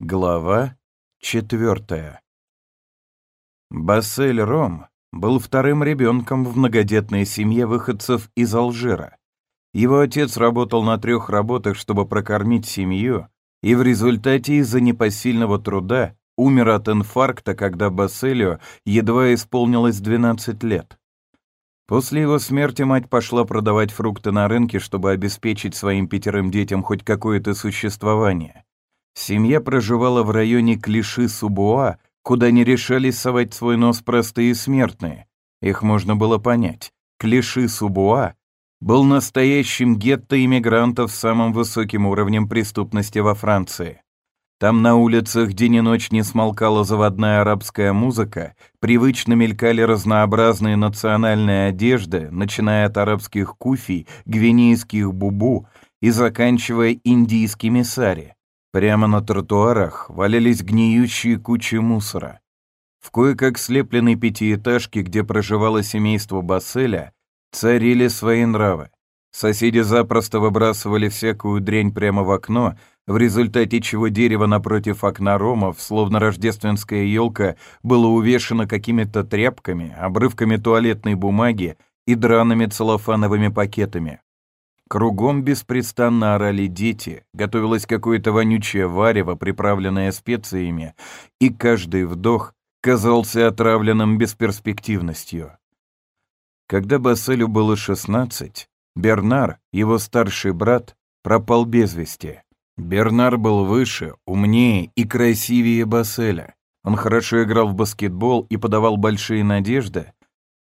Глава четвертая. Бассель Ром был вторым ребенком в многодетной семье выходцев из Алжира. Его отец работал на трех работах, чтобы прокормить семью, и в результате из-за непосильного труда умер от инфаркта, когда Басселю едва исполнилось 12 лет. После его смерти мать пошла продавать фрукты на рынке, чтобы обеспечить своим пятерым детям хоть какое-то существование. Семья проживала в районе Клиши-Субуа, куда не решались совать свой нос простые смертные. Их можно было понять. Клиши-Субуа был настоящим гетто иммигрантов с самым высоким уровнем преступности во Франции. Там на улицах день и ночь не смолкала заводная арабская музыка, привычно мелькали разнообразные национальные одежды, начиная от арабских куфий, гвинейских бубу и заканчивая индийскими сари. Прямо на тротуарах валялись гниющие кучи мусора. В кое-как слепленной пятиэтажке, где проживало семейство Басселя, царили свои нравы. Соседи запросто выбрасывали всякую дрянь прямо в окно, в результате чего дерево напротив окна Ромов, словно рождественская елка, было увешано какими-то тряпками, обрывками туалетной бумаги и драными целлофановыми пакетами. Кругом беспрестанно орали дети, готовилось какое-то вонючее варево, приправленное специями, и каждый вдох казался отравленным бесперспективностью. Когда Басселю было 16, Бернар, его старший брат, пропал без вести. Бернар был выше, умнее и красивее Басселя. Он хорошо играл в баскетбол и подавал большие надежды,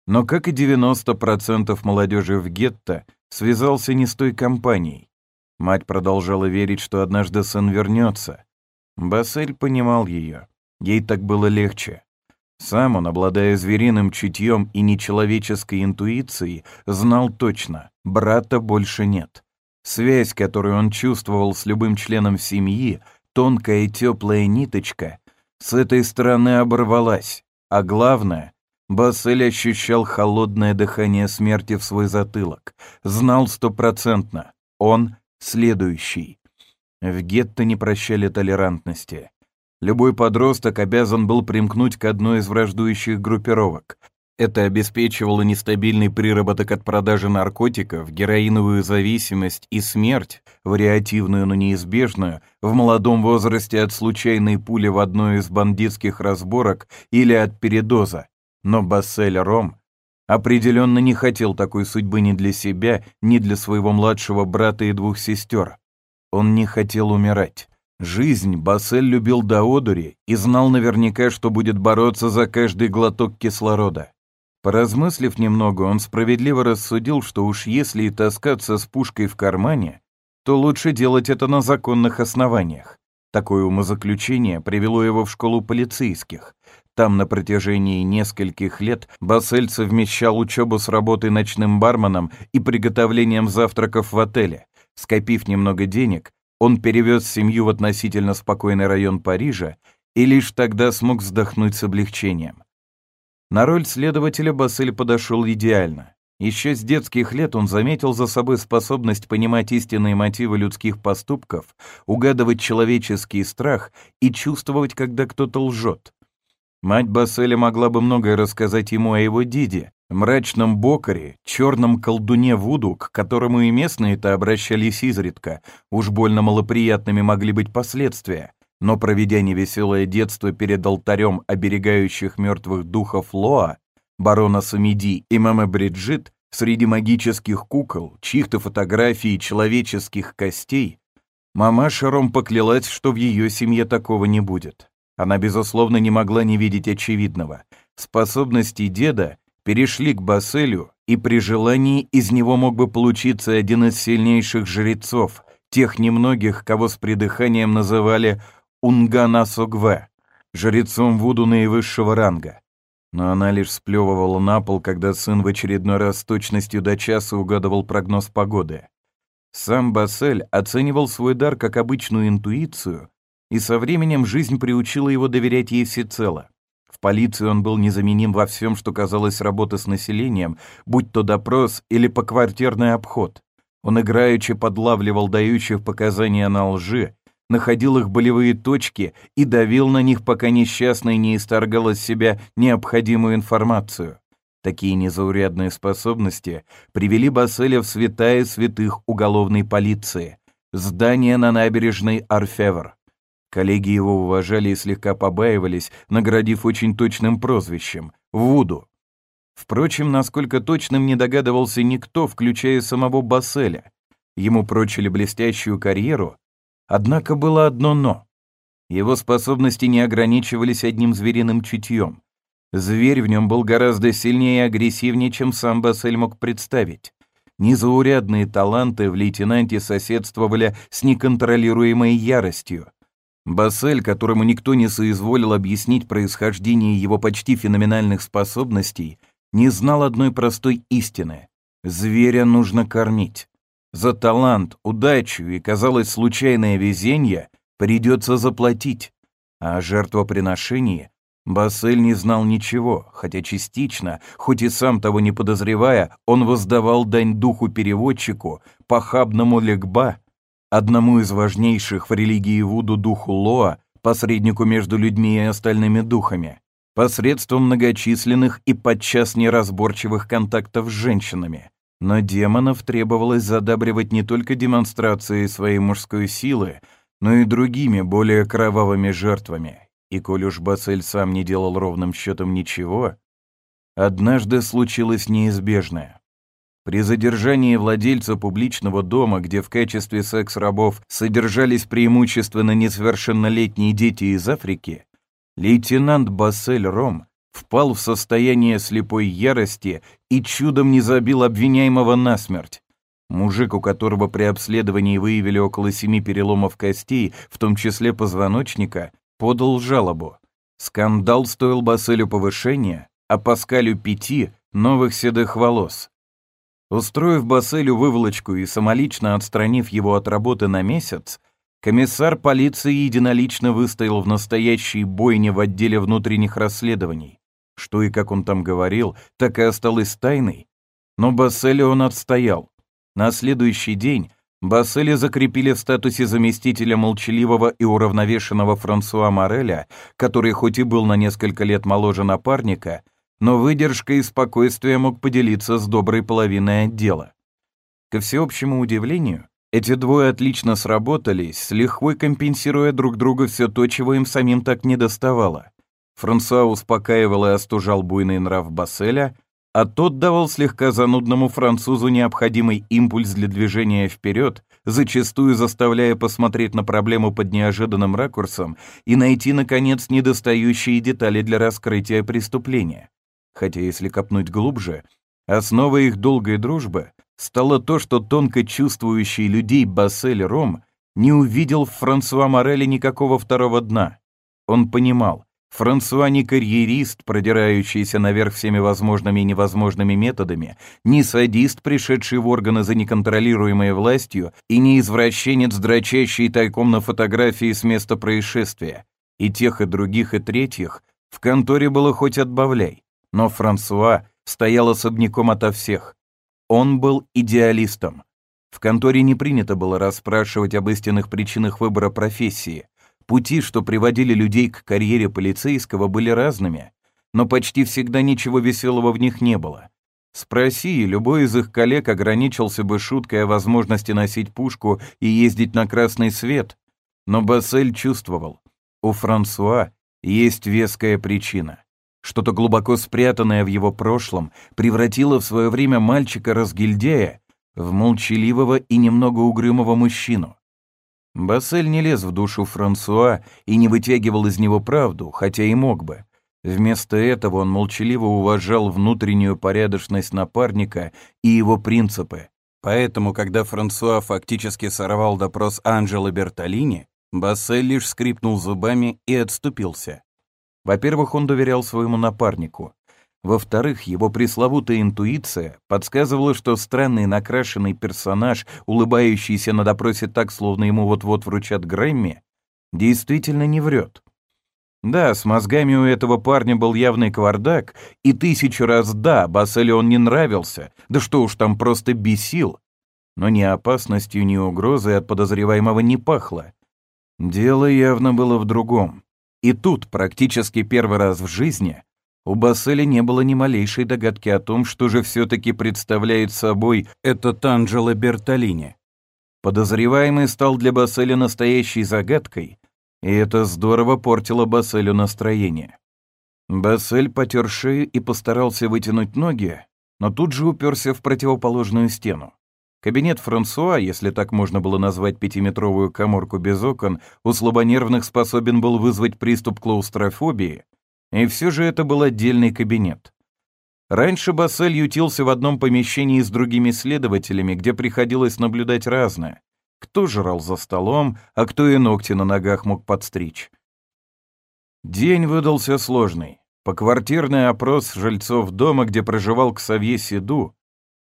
но, как и 90% молодежи в гетто, связался не с той компанией. Мать продолжала верить, что однажды сын вернется. Бассель понимал ее. Ей так было легче. Сам он, обладая звериным чутьем и нечеловеческой интуицией, знал точно, брата больше нет. Связь, которую он чувствовал с любым членом семьи, тонкая и теплая ниточка, с этой стороны оборвалась. А главное, Бассель ощущал холодное дыхание смерти в свой затылок. Знал стопроцентно. Он следующий. В гетто не прощали толерантности. Любой подросток обязан был примкнуть к одной из враждующих группировок. Это обеспечивало нестабильный приработок от продажи наркотиков, героиновую зависимость и смерть, вариативную, но неизбежную, в молодом возрасте от случайной пули в одной из бандитских разборок или от передоза. Но Бассель Ром определенно не хотел такой судьбы ни для себя, ни для своего младшего брата и двух сестер. Он не хотел умирать. Жизнь Бассель любил до одури и знал наверняка, что будет бороться за каждый глоток кислорода. Поразмыслив немного, он справедливо рассудил, что уж если и таскаться с пушкой в кармане, то лучше делать это на законных основаниях. Такое умозаключение привело его в школу полицейских. Там на протяжении нескольких лет Бассель совмещал учебу с работой ночным барменом и приготовлением завтраков в отеле. Скопив немного денег, он перевез семью в относительно спокойный район Парижа и лишь тогда смог вздохнуть с облегчением. На роль следователя Бассель подошел идеально. Еще с детских лет он заметил за собой способность понимать истинные мотивы людских поступков, угадывать человеческий страх и чувствовать, когда кто-то лжет. Мать Басселя могла бы многое рассказать ему о его диде, мрачном бокаре, черном колдуне Вуду, к которому и местные-то обращались изредка, уж больно малоприятными могли быть последствия. Но проведя невеселое детство перед алтарем оберегающих мертвых духов Лоа, барона Самиди и мамы Бриджит среди магических кукол, чьих-то фотографий и человеческих костей, мама Шаром поклялась, что в ее семье такого не будет. Она, безусловно, не могла не видеть очевидного. Способности деда перешли к Басселю, и при желании из него мог бы получиться один из сильнейших жрецов, тех немногих, кого с придыханием называли Унгана Согве, жрецом Вуду наивысшего ранга но она лишь сплевывала на пол, когда сын в очередной раз с точностью до часа угадывал прогноз погоды. Сам Бассель оценивал свой дар как обычную интуицию, и со временем жизнь приучила его доверять ей всецело. В полиции он был незаменим во всем, что казалось работа с населением, будь то допрос или поквартирный обход. Он играючи подлавливал дающих показания на лжи, находил их болевые точки и давил на них, пока несчастный не исторгал из себя необходимую информацию. Такие незаурядные способности привели Басселя в святая святых уголовной полиции, здание на набережной Арфевр. Коллеги его уважали и слегка побаивались, наградив очень точным прозвищем — Вуду. Впрочем, насколько точным не догадывался никто, включая самого Басселя. Ему прочили блестящую карьеру, однако было одно «но». Его способности не ограничивались одним звериным чутьем. Зверь в нем был гораздо сильнее и агрессивнее, чем сам Бассель мог представить. Незаурядные таланты в лейтенанте соседствовали с неконтролируемой яростью. Бассель, которому никто не соизволил объяснить происхождение его почти феноменальных способностей, не знал одной простой истины. Зверя нужно кормить. За талант, удачу и, казалось, случайное везение придется заплатить. А о жертвоприношении Бассель не знал ничего, хотя частично, хоть и сам того не подозревая, он воздавал дань духу-переводчику, похабному Легба, одному из важнейших в религии Вуду духу Лоа, посреднику между людьми и остальными духами, посредством многочисленных и подчас неразборчивых контактов с женщинами. Но демонов требовалось задабривать не только демонстрацией своей мужской силы, но и другими, более кровавыми жертвами. И коль уж Бассель сам не делал ровным счетом ничего, однажды случилось неизбежное. При задержании владельца публичного дома, где в качестве секс-рабов содержались преимущественно несовершеннолетние дети из Африки, лейтенант Бассель Ром впал в состояние слепой ярости и чудом не забил обвиняемого насмерть. Мужик, у которого при обследовании выявили около семи переломов костей, в том числе позвоночника, подал жалобу. Скандал стоил Басселю повышения, а Паскалю пяти новых седых волос. Устроив Басселю выволочку и самолично отстранив его от работы на месяц, комиссар полиции единолично выстоял в настоящей бойне в отделе внутренних расследований. Что и как он там говорил, так и осталось тайной. Но Басселя он отстоял. На следующий день Басселя закрепили в статусе заместителя молчаливого и уравновешенного Франсуа Мореля, который хоть и был на несколько лет моложе напарника, но выдержкой и спокойствием мог поделиться с доброй половиной отдела. Ко всеобщему удивлению, эти двое отлично сработались, с лихвой компенсируя друг друга все то, чего им самим так не доставало. Франсуа успокаивал и остужал буйный нрав Басселя, а тот давал слегка занудному французу необходимый импульс для движения вперед, зачастую заставляя посмотреть на проблему под неожиданным ракурсом и найти, наконец, недостающие детали для раскрытия преступления. Хотя, если копнуть глубже, основой их долгой дружбы стало то, что тонко чувствующий людей Бассель Ром не увидел в Франсуа Мореле никакого второго дна. Он понимал, Франсуа не карьерист, продирающийся наверх всеми возможными и невозможными методами, не садист, пришедший в органы за неконтролируемой властью, и не извращенец, дрочащий тайком на фотографии с места происшествия. И тех, и других, и третьих в конторе было хоть отбавляй. Но Франсуа стоял особняком ото всех. Он был идеалистом. В конторе не принято было расспрашивать об истинных причинах выбора профессии. Пути, что приводили людей к карьере полицейского, были разными, но почти всегда ничего веселого в них не было. Спроси, любой из их коллег ограничился бы шуткой о возможности носить пушку и ездить на красный свет. Но Бассель чувствовал, у Франсуа есть веская причина. Что-то глубоко спрятанное в его прошлом превратило в свое время мальчика-разгильдяя в молчаливого и немного угрюмого мужчину. Бассель не лез в душу Франсуа и не вытягивал из него правду, хотя и мог бы. Вместо этого он молчаливо уважал внутреннюю порядочность напарника и его принципы. Поэтому, когда Франсуа фактически сорвал допрос Анджело Бертолини, Бассель лишь скрипнул зубами и отступился. Во-первых, он доверял своему напарнику. Во-вторых, его пресловутая интуиция подсказывала, что странный накрашенный персонаж, улыбающийся на допросе так, словно ему вот-вот вручат Грэмми, действительно не врет. Да, с мозгами у этого парня был явный квардак, и тысячу раз да, Басселе он не нравился, да что уж там просто бесил. Но ни опасностью, ни угрозой от подозреваемого не пахло. Дело явно было в другом. И тут, практически первый раз в жизни, у Басселя не было ни малейшей догадки о том, что же все-таки представляет собой этот Анджело Бертолини. Подозреваемый стал для Басселя настоящей загадкой, и это здорово портило Басселю настроение. Бассель потер шею и постарался вытянуть ноги, но тут же уперся в противоположную стену. Кабинет Франсуа, если так можно было назвать пятиметровую коморку без окон, у слабонервных способен был вызвать приступ клаустрофобии, и все же это был отдельный кабинет. Раньше Бассель ютился в одном помещении с другими следователями, где приходилось наблюдать разное. Кто жрал за столом, а кто и ногти на ногах мог подстричь. День выдался сложный. Поквартирный опрос жильцов дома, где проживал Ксавье Сиду,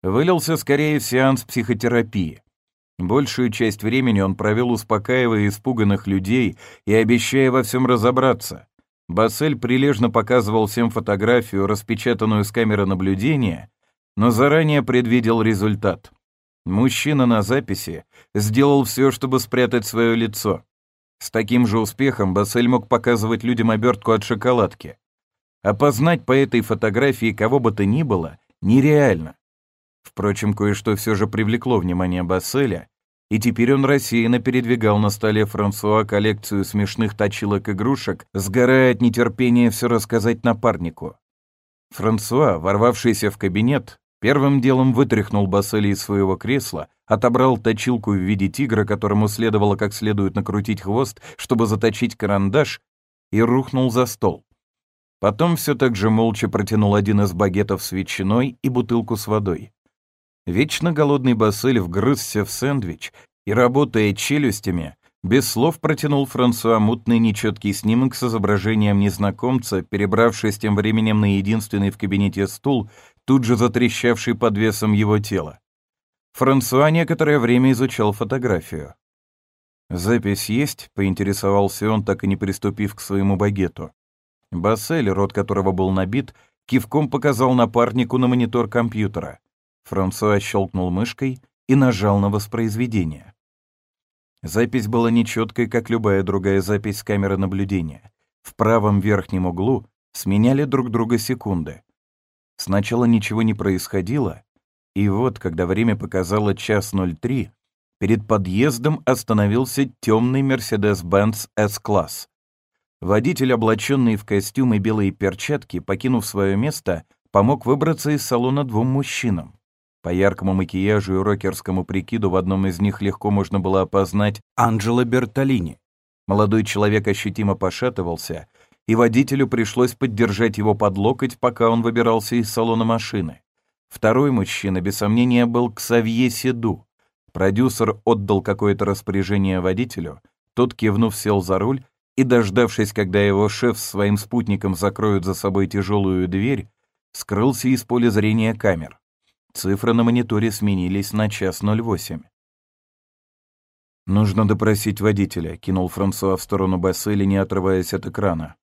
вылился скорее в сеанс психотерапии. Большую часть времени он провел, успокаивая испуганных людей и обещая во всем разобраться. Бассель прилежно показывал всем фотографию, распечатанную с камеры наблюдения, но заранее предвидел результат. Мужчина на записи сделал все, чтобы спрятать свое лицо. С таким же успехом Бассель мог показывать людям обертку от шоколадки. Опознать по этой фотографии кого бы то ни было нереально. Впрочем, кое-что все же привлекло внимание Басселя, и теперь он рассеянно передвигал на столе Франсуа коллекцию смешных точилок игрушек, сгорая от нетерпения все рассказать напарнику. Франсуа, ворвавшийся в кабинет, первым делом вытряхнул Басселя из своего кресла, отобрал точилку в виде тигра, которому следовало как следует накрутить хвост, чтобы заточить карандаш, и рухнул за стол. Потом все так же молча протянул один из багетов с ветчиной и бутылку с водой. Вечно голодный Бассель вгрызся в сэндвич и, работая челюстями, без слов протянул Франсуа мутный нечеткий снимок с изображением незнакомца, перебравшись тем временем на единственный в кабинете стул, тут же затрещавший под весом его тела. Франсуа некоторое время изучал фотографию. «Запись есть?» — поинтересовался он, так и не приступив к своему багету. Бассель, рот которого был набит, кивком показал напарнику на монитор компьютера. Франсуа щелкнул мышкой и нажал на воспроизведение. Запись была нечеткой, как любая другая запись с камеры наблюдения. В правом верхнем углу сменяли друг друга секунды. Сначала ничего не происходило, и вот, когда время показало час 03, перед подъездом остановился темный Mercedes-Benz S-класс. Водитель, облаченный в костюм и белые перчатки, покинув свое место, помог выбраться из салона двум мужчинам. По яркому макияжу и рокерскому прикиду в одном из них легко можно было опознать Анджело Бертолини. Молодой человек ощутимо пошатывался, и водителю пришлось поддержать его под локоть, пока он выбирался из салона машины. Второй мужчина, без сомнения, был Ксавье Седу. Продюсер отдал какое-то распоряжение водителю, тот, кивнув, сел за руль и, дождавшись, когда его шеф с своим спутником закроют за собой тяжелую дверь, скрылся из поля зрения камер. Цифры на мониторе сменились на час 08. «Нужно допросить водителя», — кинул Франсуа в сторону Бассели, не отрываясь от экрана.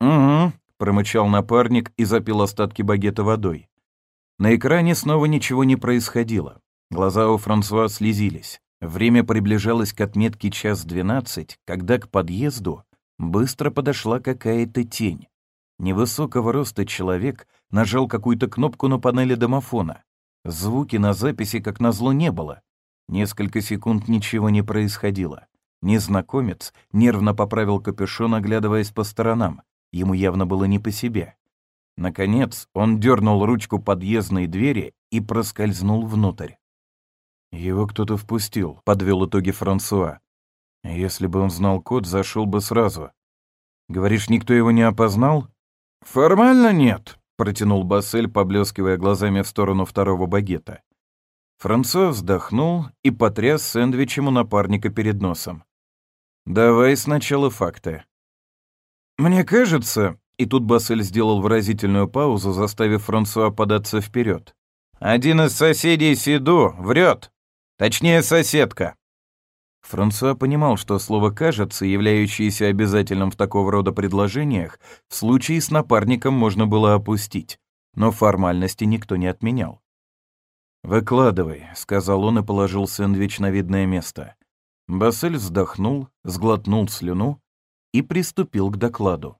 «Угу», — промычал напарник и запил остатки багета водой. На экране снова ничего не происходило. Глаза у Франсуа слезились. Время приближалось к отметке час двенадцать, когда к подъезду быстро подошла какая-то тень. Невысокого роста человек нажал какую-то кнопку на панели домофона. Звуки на записи, как назло, не было. Несколько секунд ничего не происходило. Незнакомец нервно поправил капюшон, оглядываясь по сторонам. Ему явно было не по себе. Наконец, он дернул ручку подъездной двери и проскользнул внутрь. Его кто-то впустил, подвел итоги Франсуа. Если бы он знал код, зашел бы сразу. Говоришь, никто его не опознал? Формально нет, протянул Бассель, поблескивая глазами в сторону второго багета. Франсуа вздохнул и потряс сэндвичем у напарника перед носом. «Давай сначала факты». «Мне кажется...» И тут Бассель сделал выразительную паузу, заставив Франсуа податься вперед. «Один из соседей Сиду врет. Точнее, соседка». Франсуа понимал, что слово «кажется», являющееся обязательным в такого рода предложениях, в случае с напарником можно было опустить, но формальности никто не отменял. «Выкладывай», — сказал он и положил сэндвич на видное место. Бассель вздохнул, сглотнул слюну и приступил к докладу.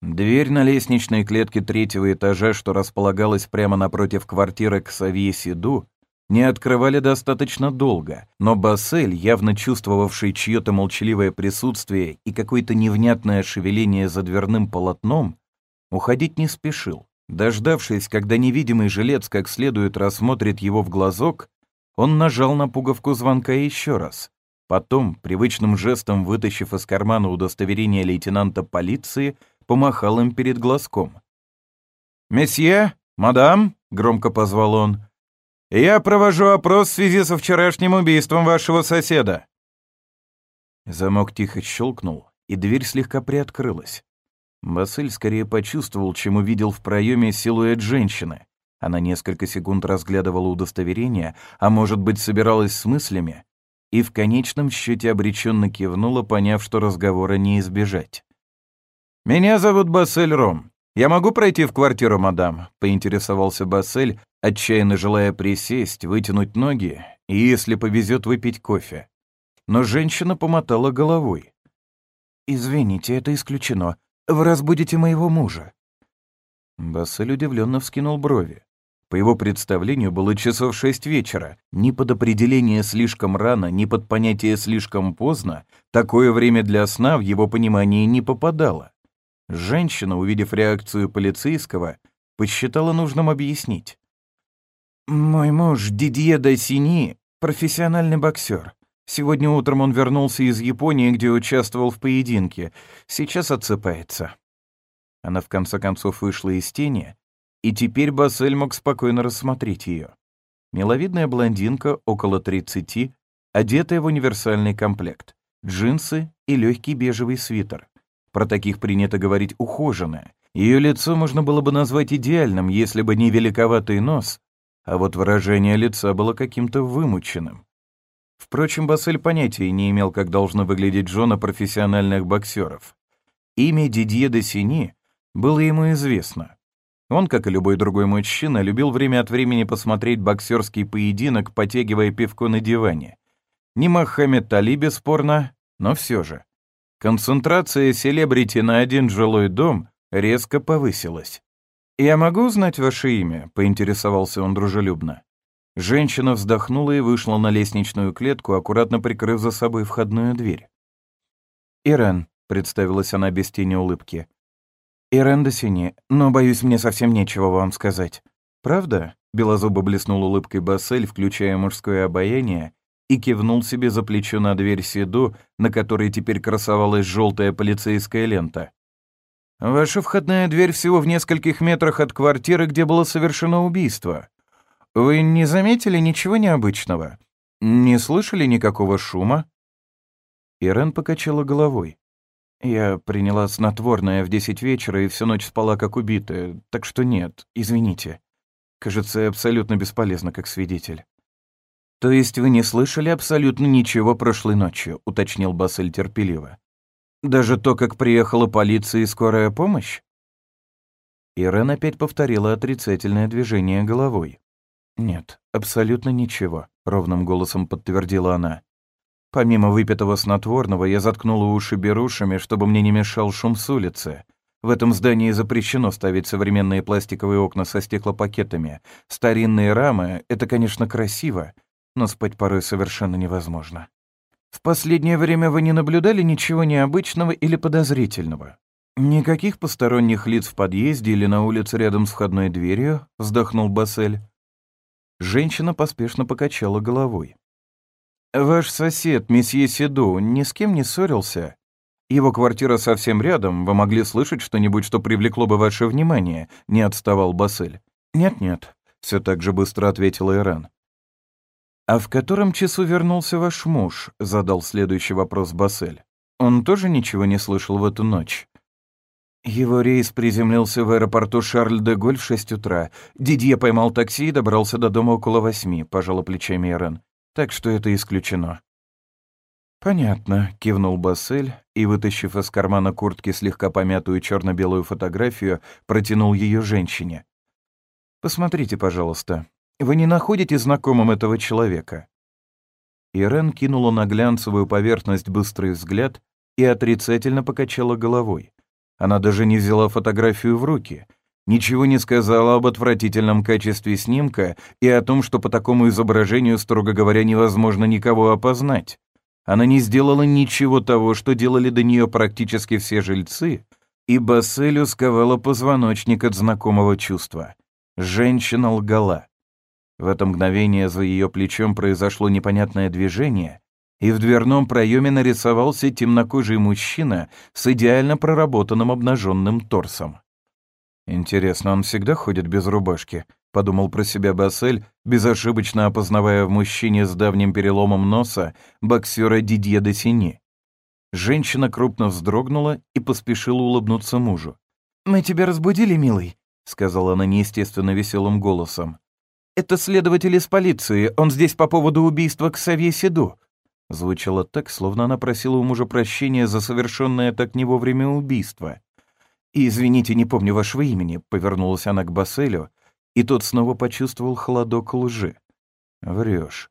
Дверь на лестничной клетке третьего этажа, что располагалась прямо напротив квартиры Ксавье Сиду, не открывали достаточно долго, но Бассель, явно чувствовавший чье-то молчаливое присутствие и какое-то невнятное шевеление за дверным полотном, уходить не спешил. Дождавшись, когда невидимый жилец как следует рассмотрит его в глазок, он нажал на пуговку звонка еще раз. Потом, привычным жестом вытащив из кармана удостоверение лейтенанта полиции, помахал им перед глазком. «Месье, мадам», — громко позвал он, — «я провожу опрос в связи со вчерашним убийством вашего соседа». Замок тихо щелкнул, и дверь слегка приоткрылась. Басыль скорее почувствовал, чем увидел в проеме силуэт женщины. Она несколько секунд разглядывала удостоверение, а может быть, собиралась с мыслями, и в конечном счете обреченно кивнула, поняв, что разговора не избежать. «Меня зовут Бассель Ром. Я могу пройти в квартиру, мадам?» — поинтересовался Бассель, отчаянно желая присесть, вытянуть ноги и, если повезет, выпить кофе. Но женщина помотала головой. «Извините, это исключено. Вы разбудите моего мужа». Бассель удивленно вскинул брови. По его представлению, было часов шесть вечера. Ни под определение «слишком рано», ни под понятие «слишком поздно» такое время для сна в его понимании не попадало. Женщина, увидев реакцию полицейского, посчитала нужным объяснить. «Мой муж Дидье Дайсини — профессиональный боксер. Сегодня утром он вернулся из Японии, где участвовал в поединке. Сейчас отсыпается». Она в конце концов вышла из тени и теперь Бассель мог спокойно рассмотреть ее. Миловидная блондинка, около 30, одетая в универсальный комплект, джинсы и легкий бежевый свитер. Про таких принято говорить ухоженная. Ее лицо можно было бы назвать идеальным, если бы не великоватый нос, а вот выражение лица было каким-то вымученным. Впрочем, Бассель понятия не имел, как должно выглядеть жена профессиональных боксеров. Имя Дидье де Сини было ему известно. Он, как и любой другой мужчина, любил время от времени посмотреть боксерский поединок, потягивая пивко на диване. Не Мохаммед Али, бесспорно, но все же. Концентрация селебрити на один жилой дом резко повысилась. «Я могу узнать ваше имя?» — поинтересовался он дружелюбно. Женщина вздохнула и вышла на лестничную клетку, аккуратно прикрыв за собой входную дверь. «Ирен», — представилась она без тени улыбки, «Ирен Сини, но, боюсь, мне совсем нечего вам сказать. Правда?» Белозубо блеснул улыбкой Бассель, включая мужское обаяние, и кивнул себе за плечо на дверь Седу, на которой теперь красовалась желтая полицейская лента. «Ваша входная дверь всего в нескольких метрах от квартиры, где было совершено убийство. Вы не заметили ничего необычного? Не слышали никакого шума?» Ирен покачала головой. Я приняла снотворное в десять вечера и всю ночь спала как убитая, так что нет, извините. Кажется, абсолютно бесполезно как свидетель. «То есть вы не слышали абсолютно ничего прошлой ночью?» — уточнил Бассель терпеливо. «Даже то, как приехала полиция и скорая помощь?» Ирен опять повторила отрицательное движение головой. «Нет, абсолютно ничего», — ровным голосом подтвердила она. Помимо выпитого снотворного, я заткнула уши берушами, чтобы мне не мешал шум с улицы. В этом здании запрещено ставить современные пластиковые окна со стеклопакетами. Старинные рамы — это, конечно, красиво, но спать порой совершенно невозможно. В последнее время вы не наблюдали ничего необычного или подозрительного? Никаких посторонних лиц в подъезде или на улице рядом с входной дверью, вздохнул Бассель. Женщина поспешно покачала головой. «Ваш сосед, месье Седу, ни с кем не ссорился? Его квартира совсем рядом, вы могли слышать что-нибудь, что привлекло бы ваше внимание?» — не отставал Бассель. «Нет-нет», — все так же быстро ответила Иран. «А в котором часу вернулся ваш муж?» — задал следующий вопрос Бассель. «Он тоже ничего не слышал в эту ночь?» Его рейс приземлился в аэропорту Шарль-де-Голь в 6 утра. Дидье поймал такси и добрался до дома около восьми, пожала плечами Ирен так что это исключено». «Понятно», — кивнул Бассель и, вытащив из кармана куртки слегка помятую черно белую фотографию, протянул ее женщине. «Посмотрите, пожалуйста. Вы не находите знакомым этого человека?» Ирен кинула на глянцевую поверхность быстрый взгляд и отрицательно покачала головой. Она даже не взяла фотографию в руки, ничего не сказала об отвратительном качестве снимка и о том, что по такому изображению, строго говоря, невозможно никого опознать. Она не сделала ничего того, что делали до нее практически все жильцы, и Басселю сковала позвоночник от знакомого чувства. Женщина лгала. В это мгновение за ее плечом произошло непонятное движение, и в дверном проеме нарисовался темнокожий мужчина с идеально проработанным обнаженным торсом. «Интересно, он всегда ходит без рубашки?» — подумал про себя Бассель, безошибочно опознавая в мужчине с давним переломом носа боксера Дидье де Сини. Женщина крупно вздрогнула и поспешила улыбнуться мужу. «Мы тебя разбудили, милый», — сказала она неестественно веселым голосом. «Это следователь из полиции, он здесь по поводу убийства Ксавье Седу». Звучало так, словно она просила у мужа прощения за совершенное так не вовремя убийство. «Извините, не помню вашего имени», — повернулась она к Басселю, и тот снова почувствовал холодок лжи. «Врешь.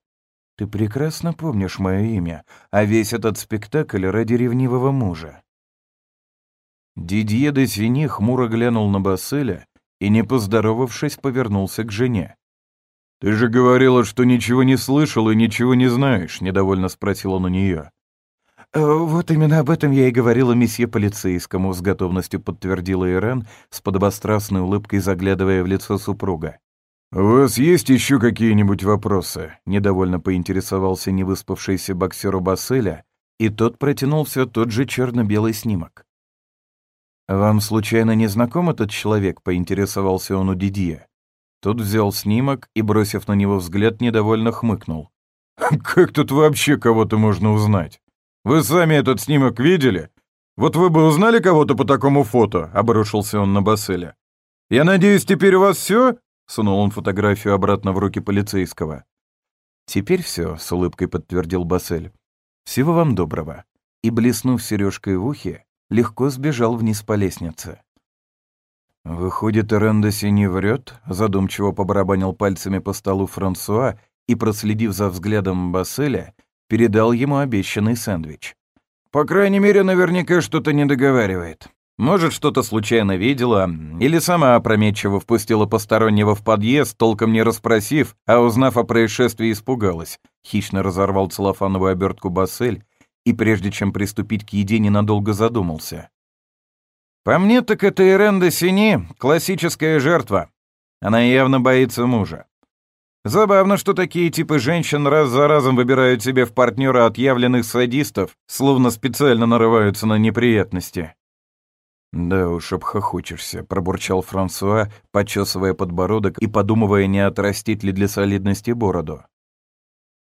Ты прекрасно помнишь мое имя, а весь этот спектакль ради ревнивого мужа». Дидье де Сини хмуро глянул на Басселя и, не поздоровавшись, повернулся к жене. «Ты же говорила, что ничего не слышал и ничего не знаешь», — недовольно спросил он у нее. «Э, «Вот именно об этом я и говорила месье полицейскому», — с готовностью подтвердила Ирен, с подобострастной улыбкой заглядывая в лицо супруга. «У вас есть еще какие-нибудь вопросы?» — недовольно поинтересовался невыспавшийся боксер у Басселя, и тот протянул все тот же черно-белый снимок. «Вам случайно не знаком этот человек?» — поинтересовался он у Дидье. Тот взял снимок и, бросив на него взгляд, недовольно хмыкнул. «Как тут вообще кого-то можно узнать? Вы сами этот снимок видели? Вот вы бы узнали кого-то по такому фото?» — обрушился он на Басселя. «Я надеюсь, теперь у вас все?» Сунул он фотографию обратно в руки полицейского. «Теперь все», — с улыбкой подтвердил Бассель. «Всего вам доброго». И, блеснув сережкой в ухе, легко сбежал вниз по лестнице. «Выходит, Эрендаси не врет?» — задумчиво побарабанил пальцами по столу Франсуа и, проследив за взглядом Басселя, передал ему обещанный сэндвич. «По крайней мере, наверняка что-то не договаривает. Может, что-то случайно видела, или сама опрометчиво впустила постороннего в подъезд, толком не расспросив, а узнав о происшествии, испугалась. Хищно разорвал целлофановую обертку Бассель и, прежде чем приступить к еде, ненадолго задумался. «По мне, так это Иренда Сини, классическая жертва. Она явно боится мужа. Забавно, что такие типы женщин раз за разом выбирают себе в партнера отъявленных садистов, словно специально нарываются на неприятности. «Да уж, обхохочешься», — пробурчал Франсуа, почесывая подбородок и подумывая, не отрастить ли для солидности бороду.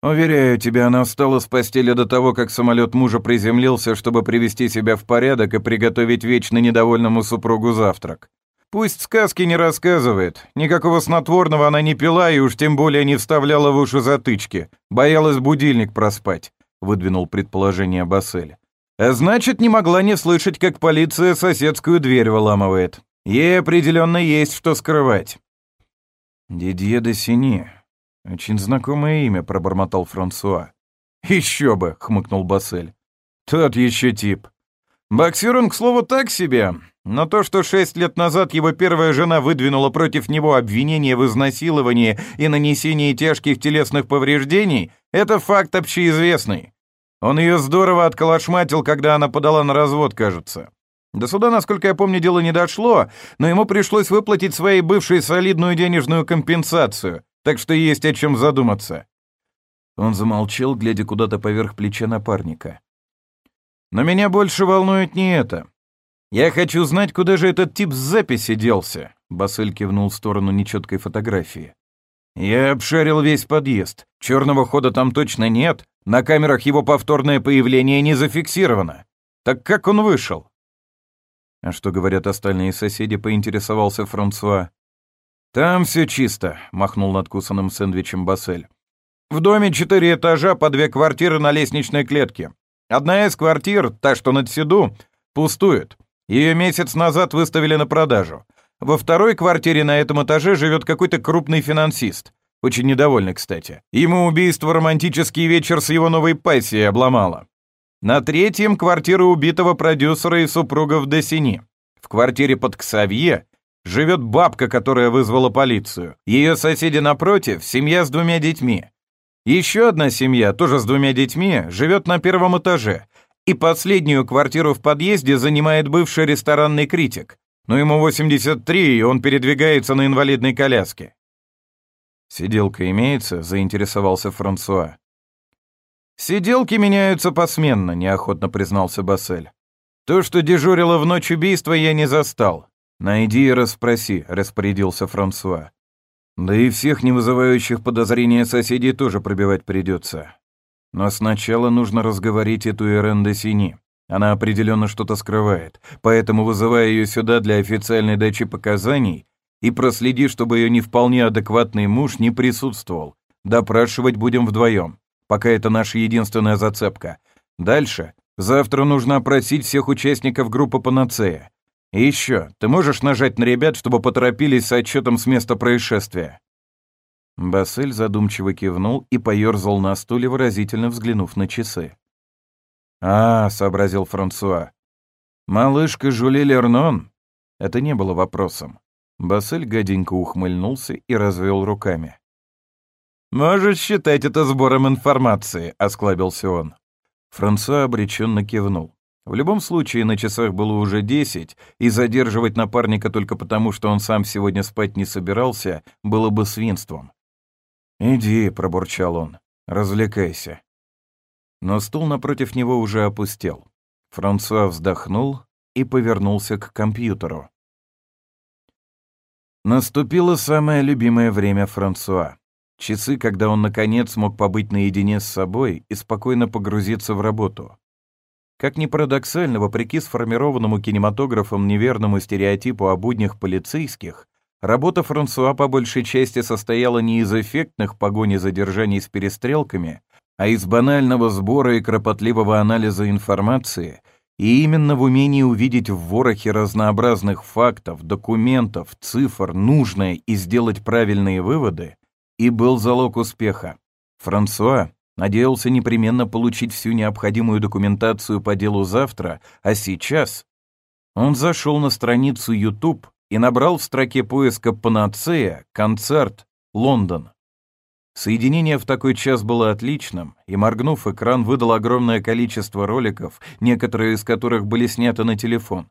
«Уверяю тебя, она встала с постели до того, как самолет мужа приземлился, чтобы привести себя в порядок и приготовить вечно недовольному супругу завтрак. Пусть сказки не рассказывает, никакого снотворного она не пила и уж тем более не вставляла в уши затычки, боялась будильник проспать», — выдвинул предположение Бассель. А значит, не могла не слышать, как полиция соседскую дверь выламывает. Ей определенно есть что скрывать. «Дидье де Сини. Очень знакомое имя», — пробормотал Франсуа. «Еще бы», — хмыкнул Бассель. «Тот еще тип. Боксер он, к слову, так себе. Но то, что шесть лет назад его первая жена выдвинула против него обвинение в изнасиловании и нанесении тяжких телесных повреждений, это факт общеизвестный. Он ее здорово отколошматил, когда она подала на развод, кажется. До суда, насколько я помню, дело не дошло, но ему пришлось выплатить своей бывшей солидную денежную компенсацию, так что есть о чем задуматься. Он замолчал, глядя куда-то поверх плеча напарника. Но меня больше волнует не это. Я хочу знать, куда же этот тип с записи делся. Бассель кивнул в сторону нечеткой фотографии. Я обшарил весь подъезд. Черного хода там точно нет, на камерах его повторное появление не зафиксировано. Так как он вышел? А что говорят остальные соседи, поинтересовался Франсуа. Там все чисто, махнул надкусанным сэндвичем Бассель. В доме четыре этажа по две квартиры на лестничной клетке. Одна из квартир, та, что над Седу, пустует. Ее месяц назад выставили на продажу. Во второй квартире на этом этаже живет какой-то крупный финансист. Очень недовольный, кстати. Ему убийство романтический вечер с его новой пассией обломало. На третьем — квартира убитого продюсера и супругов Десини. В квартире под Ксавье живет бабка, которая вызвала полицию. Ее соседи напротив — семья с двумя детьми. Еще одна семья, тоже с двумя детьми, живет на первом этаже. И последнюю квартиру в подъезде занимает бывший ресторанный критик. Но ему 83, и он передвигается на инвалидной коляске. «Сиделка имеется?» — заинтересовался Франсуа. «Сиделки меняются посменно», — неохотно признался Бассель. «То, что дежурило в ночь убийства, я не застал. Найди и расспроси», — распорядился Франсуа. Да и всех не вызывающих подозрения соседей тоже пробивать придется. Но сначала нужно разговорить эту Ирен де Сини. Она определенно что-то скрывает, поэтому вызывай ее сюда для официальной дачи показаний и проследи, чтобы ее не вполне адекватный муж не присутствовал. Допрашивать будем вдвоем, пока это наша единственная зацепка. Дальше. Завтра нужно опросить всех участников группы «Панацея». И еще, ты можешь нажать на ребят, чтобы поторопились с отчетом с места происшествия?» Бассель задумчиво кивнул и поерзал на стуле, выразительно взглянув на часы. «А, — сообразил Франсуа, — малышка Жюли Лернон?» Это не было вопросом. Бассель гаденько ухмыльнулся и развел руками. «Можешь считать это сбором информации», — осклабился он. Франсуа обреченно кивнул. В любом случае, на часах было уже десять, и задерживать напарника только потому, что он сам сегодня спать не собирался, было бы свинством. «Иди», — пробурчал он, — «развлекайся». Но стул напротив него уже опустел. Франсуа вздохнул и повернулся к компьютеру. Наступило самое любимое время Франсуа. Часы, когда он наконец мог побыть наедине с собой и спокойно погрузиться в работу. Как ни парадоксально, вопреки сформированному кинематографом неверному стереотипу о буднях полицейских, работа Франсуа по большей части состояла не из эффектных погони задержаний с перестрелками, а из банального сбора и кропотливого анализа информации, и именно в умении увидеть в ворохе разнообразных фактов, документов, цифр нужное и сделать правильные выводы, и был залог успеха. Франсуа Надеялся непременно получить всю необходимую документацию по делу завтра, а сейчас он зашел на страницу YouTube и набрал в строке поиска «Панацея», «Концерт», «Лондон». Соединение в такой час было отличным, и, моргнув, экран выдал огромное количество роликов, некоторые из которых были сняты на телефон.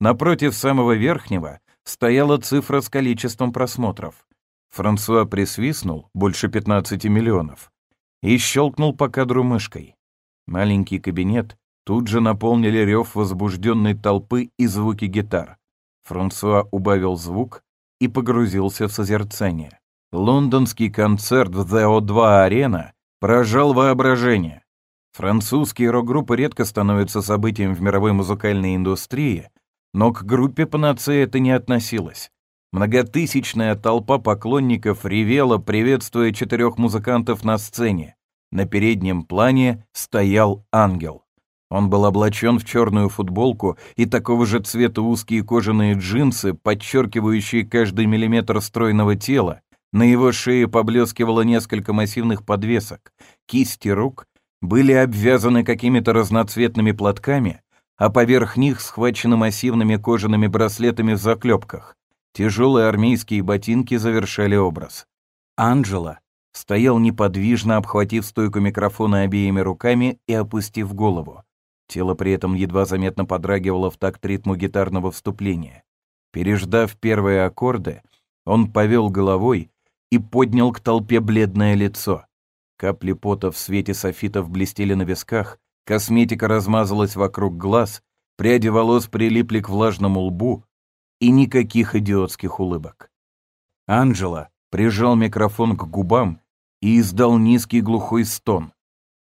Напротив самого верхнего стояла цифра с количеством просмотров. Франсуа присвистнул, больше 15 миллионов, и щелкнул по кадру мышкой. Маленький кабинет тут же наполнили рев возбужденной толпы и звуки гитар. Франсуа убавил звук и погрузился в созерцание. Лондонский концерт в The O2 Арена поражал воображение. Французские рок-группы редко становятся событием в мировой музыкальной индустрии, но к группе «Панацея» это не относилось. Многотысячная толпа поклонников ревела, приветствуя четырех музыкантов на сцене. На переднем плане стоял ангел. Он был облачен в черную футболку и такого же цвета узкие кожаные джинсы, подчеркивающие каждый миллиметр стройного тела. На его шее поблескивало несколько массивных подвесок. Кисти рук были обвязаны какими-то разноцветными платками, а поверх них схвачены массивными кожаными браслетами в заклепках. Тяжелые армейские ботинки завершали образ. Анджела стоял неподвижно, обхватив стойку микрофона обеими руками и опустив голову. Тело при этом едва заметно подрагивало в такт ритму гитарного вступления. Переждав первые аккорды, он повел головой и поднял к толпе бледное лицо. Капли пота в свете софитов блестели на висках, косметика размазалась вокруг глаз, пряди волос прилипли к влажному лбу, и никаких идиотских улыбок. Анджела прижал микрофон к губам и издал низкий глухой стон.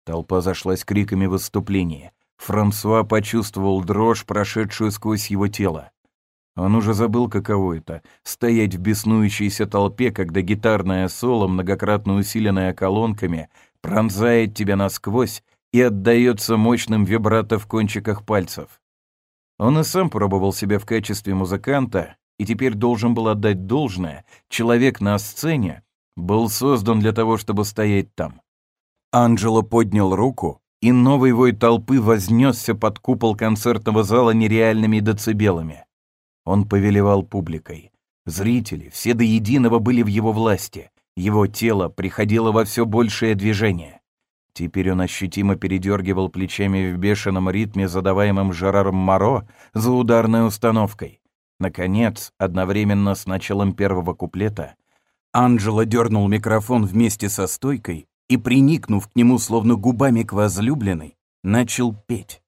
Толпа зашлась криками выступления. Франсуа почувствовал дрожь, прошедшую сквозь его тело. Он уже забыл, каково это — стоять в беснующейся толпе, когда гитарное соло, многократно усиленное колонками, пронзает тебя насквозь и отдается мощным вибрато в кончиках пальцев. Он и сам пробовал себя в качестве музыканта, и теперь должен был отдать должное. Человек на сцене был создан для того, чтобы стоять там. Анджело поднял руку, и новый вой толпы вознесся под купол концертного зала нереальными децибелами. Он повелевал публикой. Зрители, все до единого были в его власти. Его тело приходило во все большее движение. Теперь он ощутимо передергивал плечами в бешеном ритме, задаваемом Жераром Моро за ударной установкой. Наконец, одновременно с началом первого куплета, Анджело дернул микрофон вместе со стойкой и, приникнув к нему словно губами к возлюбленной, начал петь.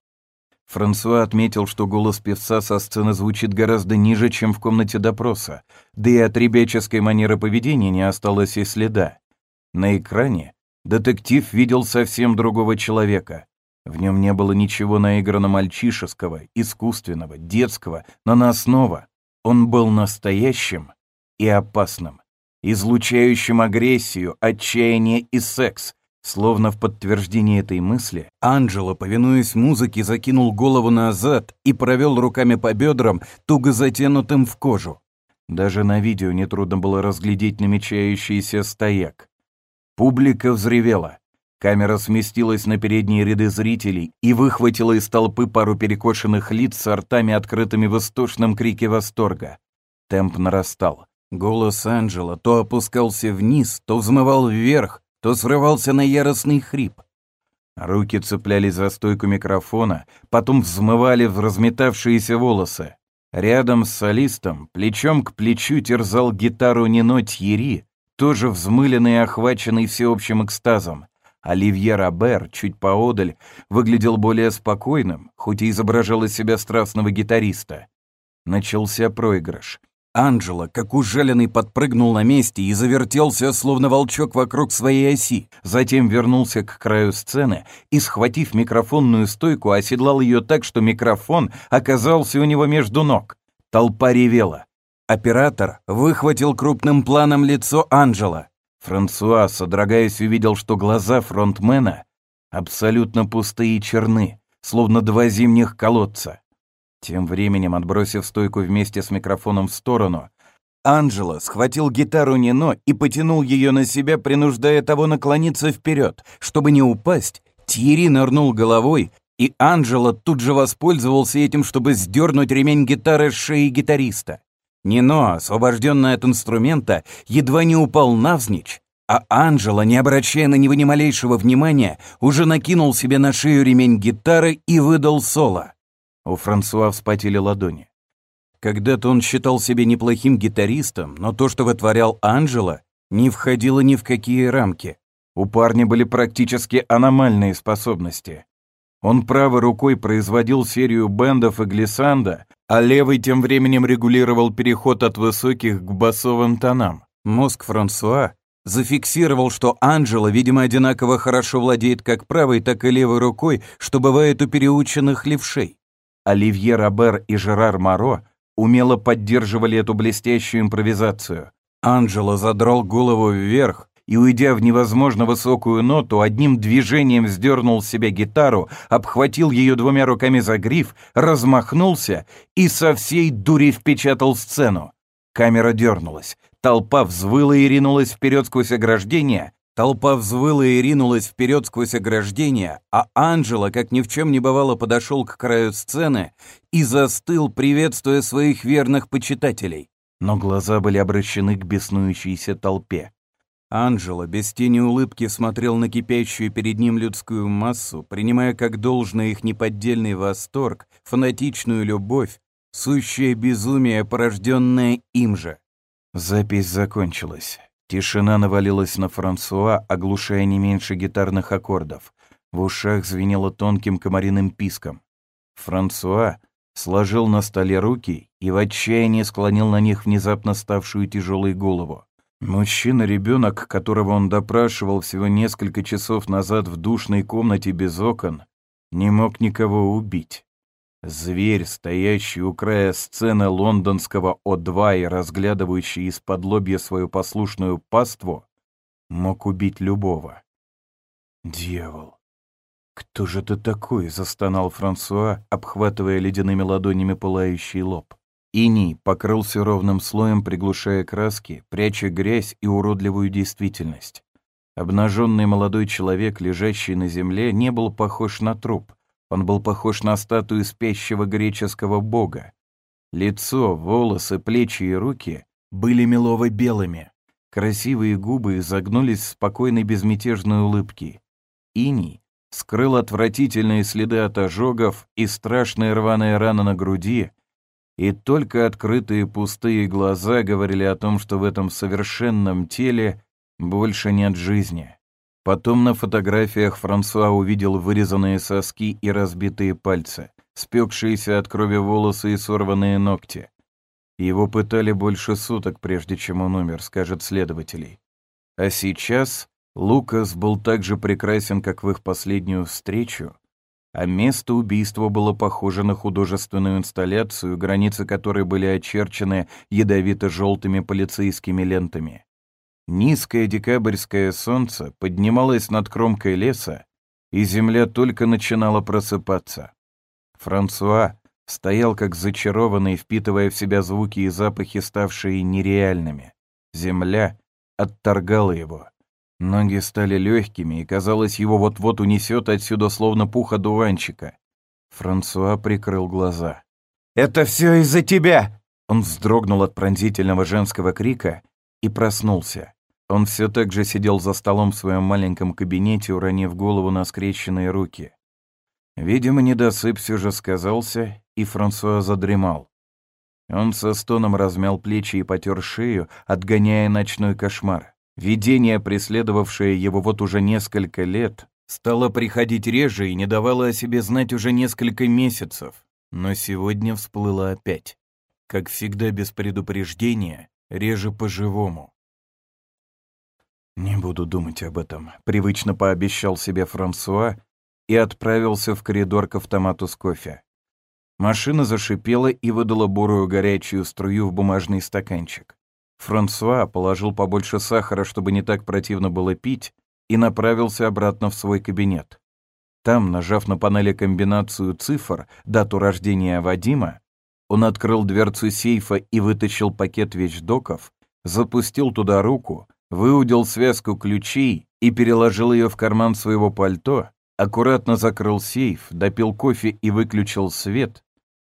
Франсуа отметил, что голос певца со сцены звучит гораздо ниже, чем в комнате допроса, да и от ребяческой манеры поведения не осталось и следа. На экране детектив видел совсем другого человека. В нем не было ничего наигранно мальчишеского, искусственного, детского, наносного. Он был настоящим и опасным, излучающим агрессию, отчаяние и секс. Словно в подтверждение этой мысли, Анджело, повинуясь музыке, закинул голову назад и провел руками по бедрам, туго затянутым в кожу. Даже на видео нетрудно было разглядеть намечающийся стояк. Публика взревела. Камера сместилась на передние ряды зрителей и выхватила из толпы пару перекошенных лиц с ртами открытыми в истошном крике восторга. Темп нарастал. Голос Анджела то опускался вниз, то взмывал вверх, то срывался на яростный хрип. Руки цеплялись за стойку микрофона, потом взмывали в разметавшиеся волосы. Рядом с солистом, плечом к плечу терзал гитару Нино Тьери, тоже взмыленный и охваченный всеобщим экстазом. Оливье Робер, чуть поодаль, выглядел более спокойным, хоть и изображал из себя страстного гитариста. Начался проигрыш. Анджело, как ужаленный, подпрыгнул на месте и завертелся, словно волчок вокруг своей оси. Затем вернулся к краю сцены и, схватив микрофонную стойку, оседлал ее так, что микрофон оказался у него между ног. Толпа ревела. Оператор выхватил крупным планом лицо Анджела. Франсуа, содрогаясь, увидел, что глаза фронтмена абсолютно пустые и черны, словно два зимних колодца. Тем временем, отбросив стойку вместе с микрофоном в сторону, Анджело схватил гитару Нино и потянул ее на себя, принуждая того наклониться вперед. Чтобы не упасть, Тьерри нырнул головой, и Анджело тут же воспользовался этим, чтобы сдернуть ремень гитары с шеи гитариста. Нино, освобожденный от инструмента, едва не упал навзничь, а Анджело, не обращая на него ни малейшего внимания, уже накинул себе на шею ремень гитары и выдал соло. У Франсуа вспотели ладони. Когда-то он считал себя неплохим гитаристом, но то, что вытворял Анджело, не входило ни в какие рамки. У парня были практически аномальные способности. Он правой рукой производил серию бендов и глиссанда, а левый тем временем регулировал переход от высоких к басовым тонам. Мозг Франсуа зафиксировал, что Анджело, видимо, одинаково хорошо владеет как правой, так и левой рукой, что бывает у переученных левшей. Оливье Робер и Жерар Моро умело поддерживали эту блестящую импровизацию. Анджело задрал голову вверх, и, уйдя в невозможно высокую ноту, одним движением сдернул с себя гитару, обхватил ее двумя руками за гриф, размахнулся и со всей дури впечатал сцену. Камера дернулась, толпа взвыла и ринулась вперед сквозь ограждение, Толпа взвыла и ринулась вперед сквозь ограждение, а Анджело, как ни в чем не бывало, подошел к краю сцены и застыл, приветствуя своих верных почитателей. Но глаза были обращены к беснующейся толпе. Анджело без тени улыбки смотрел на кипящую перед ним людскую массу, принимая как должное их неподдельный восторг, фанатичную любовь, сущее безумие, порожденное им же. Запись закончилась. Тишина навалилась на Франсуа, оглушая не меньше гитарных аккордов. В ушах звенело тонким комариным писком. Франсуа сложил на столе руки и в отчаянии склонил на них внезапно ставшую тяжелой голову. Мужчина-ребенок, которого он допрашивал всего несколько часов назад в душной комнате без окон, не мог никого убить. Зверь, стоящий у края сцены лондонского О2 и разглядывающий из-под лобья свою послушную паству, мог убить любого. «Дьявол! Кто же ты такой?» — застонал Франсуа, обхватывая ледяными ладонями пылающий лоб. Иний покрылся ровным слоем, приглушая краски, пряча грязь и уродливую действительность. Обнаженный молодой человек, лежащий на земле, не был похож на труп. Он был похож на статую спящего греческого бога. Лицо, волосы, плечи и руки были мелово-белыми. Красивые губы изогнулись в спокойной безмятежной улыбки. Иний скрыл отвратительные следы от ожогов и страшные рваные раны на груди, и только открытые пустые глаза говорили о том, что в этом совершенном теле больше нет жизни. Потом на фотографиях Франсуа увидел вырезанные соски и разбитые пальцы, спекшиеся от крови волосы и сорванные ногти. Его пытали больше суток, прежде чем он умер, скажет следователей. А сейчас Лукас был так же прекрасен, как в их последнюю встречу, а место убийства было похоже на художественную инсталляцию, границы которой были очерчены ядовито-желтыми полицейскими лентами. Низкое декабрьское солнце поднималось над кромкой леса, и земля только начинала просыпаться. Франсуа стоял как зачарованный, впитывая в себя звуки и запахи, ставшие нереальными. Земля отторгала его. Ноги стали легкими, и, казалось, его вот-вот унесет отсюда словно пух одуванчика. Франсуа прикрыл глаза. «Это все из-за тебя!» Он вздрогнул от пронзительного женского крика и проснулся. Он все так же сидел за столом в своем маленьком кабинете, уронив голову на скрещенные руки. Видимо, недосып все же сказался, и Франсуа задремал. Он со стоном размял плечи и потер шею, отгоняя ночной кошмар. Видение, преследовавшее его вот уже несколько лет, стало приходить реже и не давало о себе знать уже несколько месяцев, но сегодня всплыло опять. Как всегда без предупреждения, реже по-живому. «Не буду думать об этом», — привычно пообещал себе Франсуа и отправился в коридор к автомату с кофе. Машина зашипела и выдала бурую горячую струю в бумажный стаканчик. Франсуа положил побольше сахара, чтобы не так противно было пить, и направился обратно в свой кабинет. Там, нажав на панели комбинацию цифр, дату рождения Вадима, он открыл дверцу сейфа и вытащил пакет вещдоков, запустил туда руку, выудил связку ключей и переложил ее в карман своего пальто, аккуратно закрыл сейф, допил кофе и выключил свет,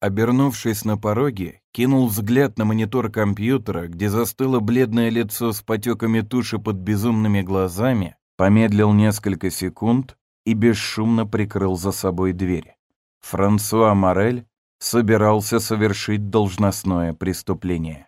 Обернувшись на пороге, кинул взгляд на монитор компьютера, где застыло бледное лицо с потеками туши под безумными глазами, помедлил несколько секунд и бесшумно прикрыл за собой дверь. Франсуа Морель собирался совершить должностное преступление.